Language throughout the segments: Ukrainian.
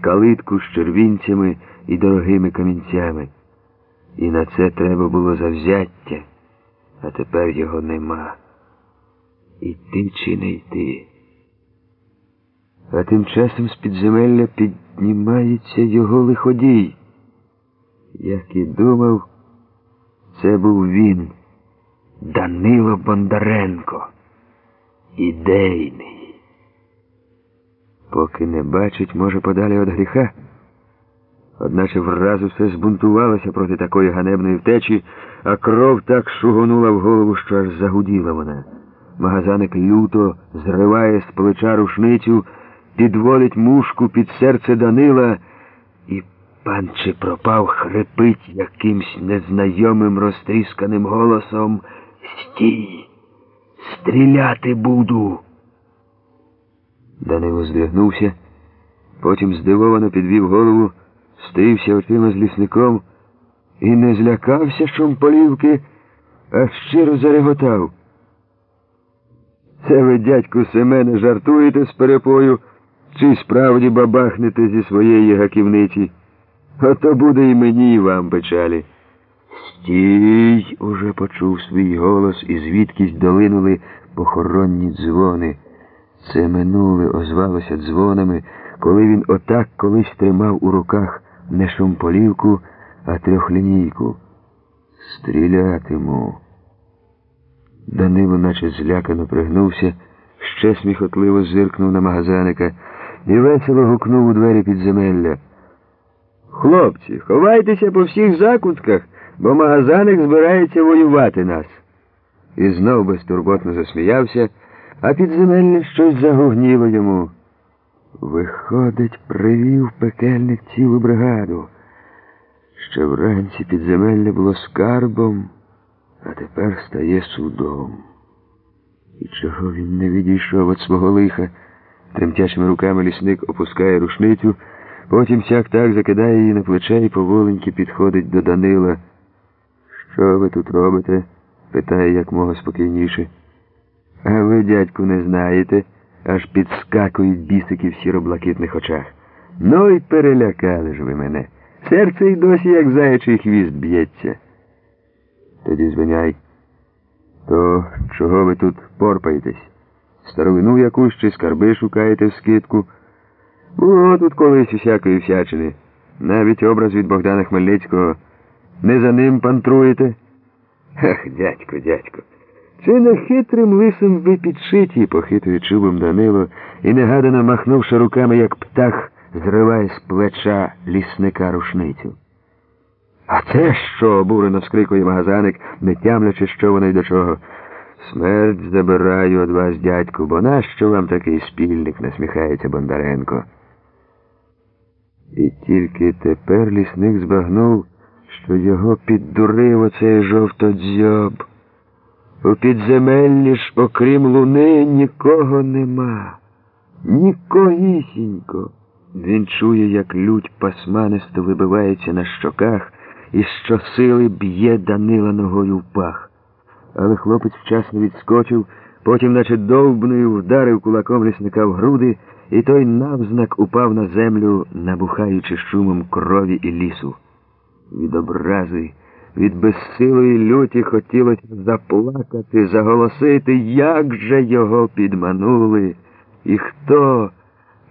калитку з червінцями і дорогими камінцями. І на це треба було завзяття, а тепер його нема. Іти чи не йти. А тим часом з підземелля піднімається його лиходій. Як і думав, це був він, Данило Бондаренко, ідейний. Поки не бачить, може, подалі від гріха. Одначе вразу все збунтувалося проти такої ганебної втечі, а кров так шугонула в голову, що аж загуділа вона. Магазаник люто зриває з плеча рушницю, підводить мушку під серце Данила, і пан чи пропав хрипить якимсь незнайомим розтрісканим голосом Стій! Стріляти буду. Данило здригнувся, потім здивовано підвів голову, стився очима з лісником і не злякався шумполівки, а щиро зареготав. Це ви, дядьку Семене, жартуєте з перепою, чи справді бабахнете зі своєї гаківниці? Ото буде і мені, і вам печалі. Стій, уже почув свій голос, і звідкись долинули похоронні дзвони. Це минуле озвалося дзвонами, коли він отак колись тримав у руках не шумполівку, а трьохлінійку. Стрілятиму. Данило, наче злякано пригнувся, ще сміхотливо зиркнув на магазаника і весело гукнув у двері підземелля. Хлопці, ховайтеся по всіх закутках, бо магазаник збирається воювати нас. І знов безтурботно засміявся, а підземелля щось загугніло йому. Виходить, привів пекельник цілу бригаду. Ще вранці підземелля було скарбом, а тепер стає судом. І чого він не відійшов від свого лиха? Тремтячими руками лісник опускає рушницю, потім сяк так закидає її на плече і поволеньки підходить до Данила. Що ви тут робите? питає якмога спокійніше. А ви, дядьку, не знаєте, аж підскакують бісики в сіроблакитних очах. Ну і перелякали ж ви мене. Серце й досі, як заячий хвіст б'ється. Тоді звиняй. То чого ви тут порпаєтесь? Старовину якусь чи скарби шукаєте в скидку? Було тут колись усякої всячини. Навіть образ від Богдана Хмельницького. Не за ним пантруєте? Ах, дядько, дядько. Чи не хитрим лисом ви підшиті, похитує чубом Данило і негадано махнувши руками, як птах, зриває з плеча лісника рушницю. А це що? обурено скрикує магазаник, не тямлячи, що воно й до чого. Смерть забираю від вас, дядьку, бо нащо вам такий спільник, насміхається Бондаренко. І тільки тепер лісник збагнув, що його піддурив оцей жовтодзьоб. У підземеллі ж, окрім луни, нікого нема. Нікогісінько. Він чує, як лють пасманисто вибивається на щоках і щосили б'є Данила ногою в пах. Але хлопець вчасно відскочив, потім, наче довбною, вдарив кулаком лісника в груди, і той навзнак упав на землю, набухаючи шумом крові і лісу. Від образи, від безсилої люті хотілося заплакати, заголосити, як же його підманули. І хто?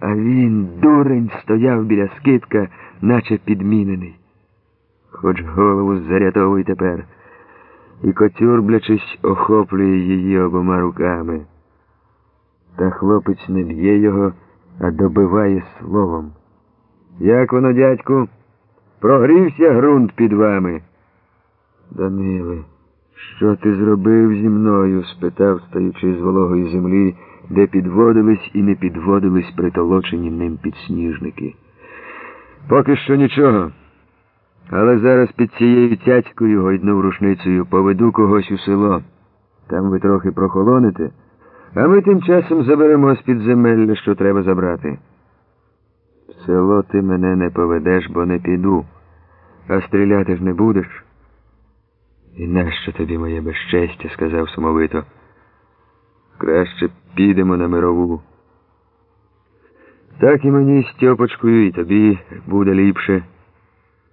А він, дурень, стояв біля скидка, наче підмінений. Хоч голову зарятовуй тепер. І котюрблячись, охоплює її обома руками. Та хлопець не б'є його, а добиває словом. Як воно, дядьку? Прогрівся ґрунт під вами. Даниле, що ти зробив зі мною? спитав, стаючи з вологої землі, де підводились і не підводились притолочені ним підсніжники. Поки що нічого. Але зараз під цією цяцькою гойднув рушницею поведу когось у село. Там ви трохи прохолоните, а ми тим часом заберемо з підземелля, що треба забрати. В село ти мене не поведеш, бо не піду, а стріляти ж не будеш. І нащо тобі моє безчестя, сказав сумовито. Краще підемо на мирову. Так і мені, Стьопочкою, і тобі буде ліпше.